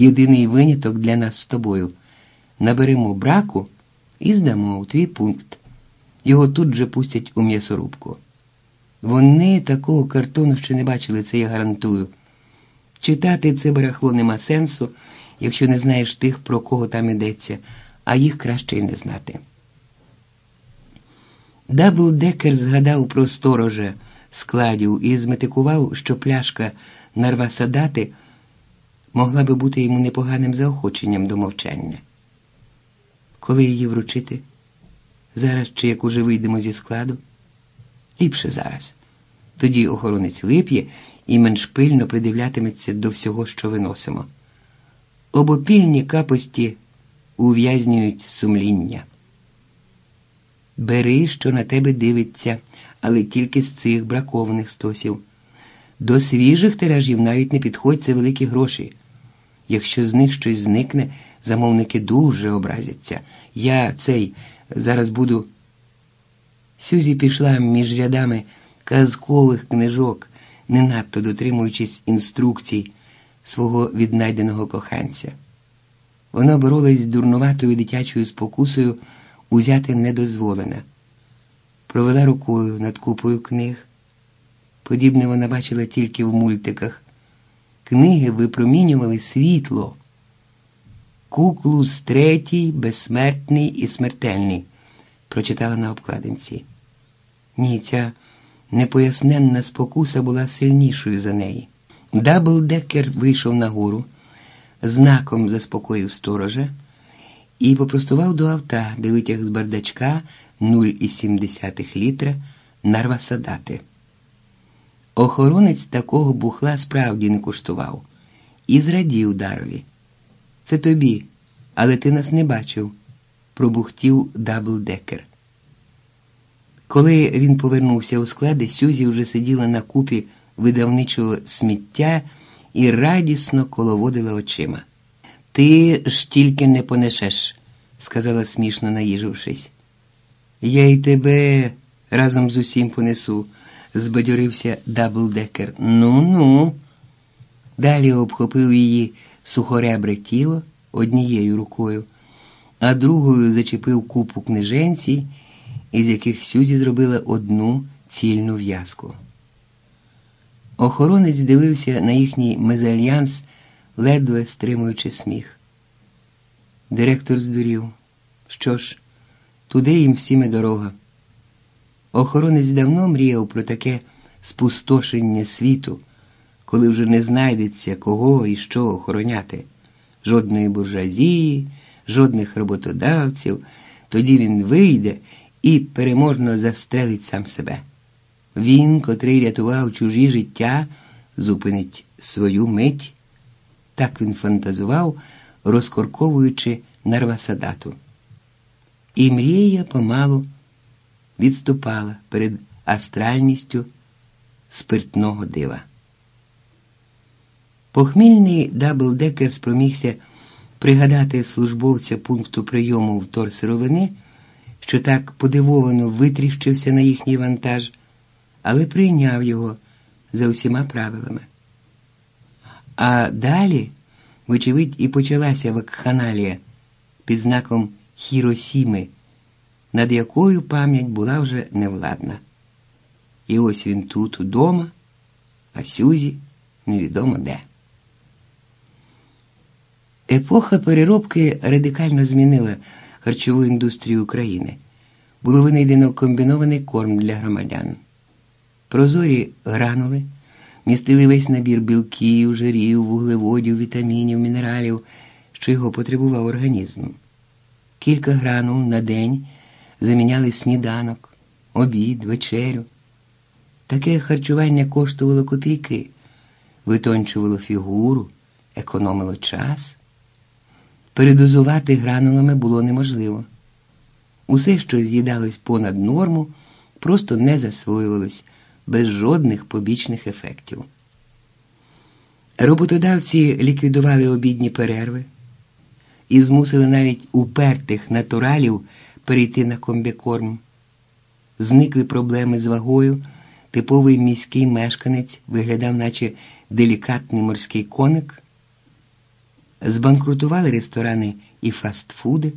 Єдиний виняток для нас з тобою. Наберемо браку і здамо у твій пункт. Його тут же пустять у м'ясорубку. Вони такого картону ще не бачили, це я гарантую. Читати це барахло нема сенсу, якщо не знаєш тих, про кого там йдеться, а їх краще й не знати. Даблдекер згадав про сторожа складів і зметикував, що пляшка нарвасадати могла би бути йому непоганим заохоченням до мовчання. Коли її вручити? Зараз чи як уже вийдемо зі складу? Ліпше зараз. Тоді охоронець вип'є і менш пильно придивлятиметься до всього, що виносимо. Обопільні капості ув'язнюють сумління. Бери, що на тебе дивиться, але тільки з цих бракованих стосів. До свіжих тиражів навіть не підходь це великі гроші. Якщо з них щось зникне, замовники дуже образяться. Я цей зараз буду. Сюзі пішла між рядами казкових книжок, не надто дотримуючись інструкцій свого віднайденого коханця. Вона боролась з дурнуватою дитячою спокусою узяти недозволене. Провела рукою над купою книг. Подібне вона бачила тільки в мультиках. Книги випромінювали світло. Куклус третій, безсмертний і смертельний, прочитала на обкладинці. Ні, ця непоясненна спокуса була сильнішою за неї. Даблдекер вийшов нагору, знаком заспокоїв сторожа і попростував до авта, де витяг з бардачка 0,7 літра нарвасадати. Охоронець такого бухла справді не куштував і зрадів дарові. Це тобі, але ти нас не бачив, пробухтів Даблдекер. Коли він повернувся у склади, Сюзі вже сиділа на купі видавничого сміття і радісно коловодила очима. Ти ж тільки не понесеш, сказала смішно наїжившись. Я й тебе разом з усім понесу, збадьорився Даблдекер. Ну ну. Далі обхопив її сухоребре тіло однією рукою, а другою зачепив купу книженці, із яких Сюзі зробила одну цільну в'язку. Охоронець дивився на їхній мезальянс, ледве стримуючи сміх. Директор здурів. Що ж, туди їм всім і дорога. Охоронець давно мріяв про таке спустошення світу, коли вже не знайдеться кого і що охороняти. Жодної буржуазії, жодних роботодавців. Тоді він вийде і переможно застрелить сам себе. Він, котрий рятував чужі життя, зупинить свою мить. Так він фантазував, розкорковуючи нарвасадату. І мрія помалу відступала перед астральністю спиртного дива. Похмільний даблдекер спромігся пригадати службовця пункту прийому вторсировини, що так подивовано витріщився на їхній вантаж, але прийняв його за усіма правилами. А далі, вочевидь, і почалася вакханалія під знаком Хіросіми, над якою пам'ять була вже невладна. І ось він тут, удома, а Сюзі невідомо де. Епоха переробки радикально змінила харчову індустрію України. Було винайдено комбінований корм для громадян. Прозорі гранули містили весь набір білків, жирів, вуглеводів, вітамінів, мінералів, що його потребував організм. Кілька гранул на день заміняли сніданок, обід, вечерю. Таке харчування коштувало копійки, витончувало фігуру, економило час. Передозувати гранулами було неможливо. Усе, що з'їдалось понад норму, просто не засвоювалось без жодних побічних ефектів. Роботодавці ліквідували обідні перерви і змусили навіть упертих натуралів перейти на комбікорм. Зникли проблеми з вагою, типовий міський мешканець виглядав, наче делікатний морський коник. Збанкрутували ресторани і фастфуди.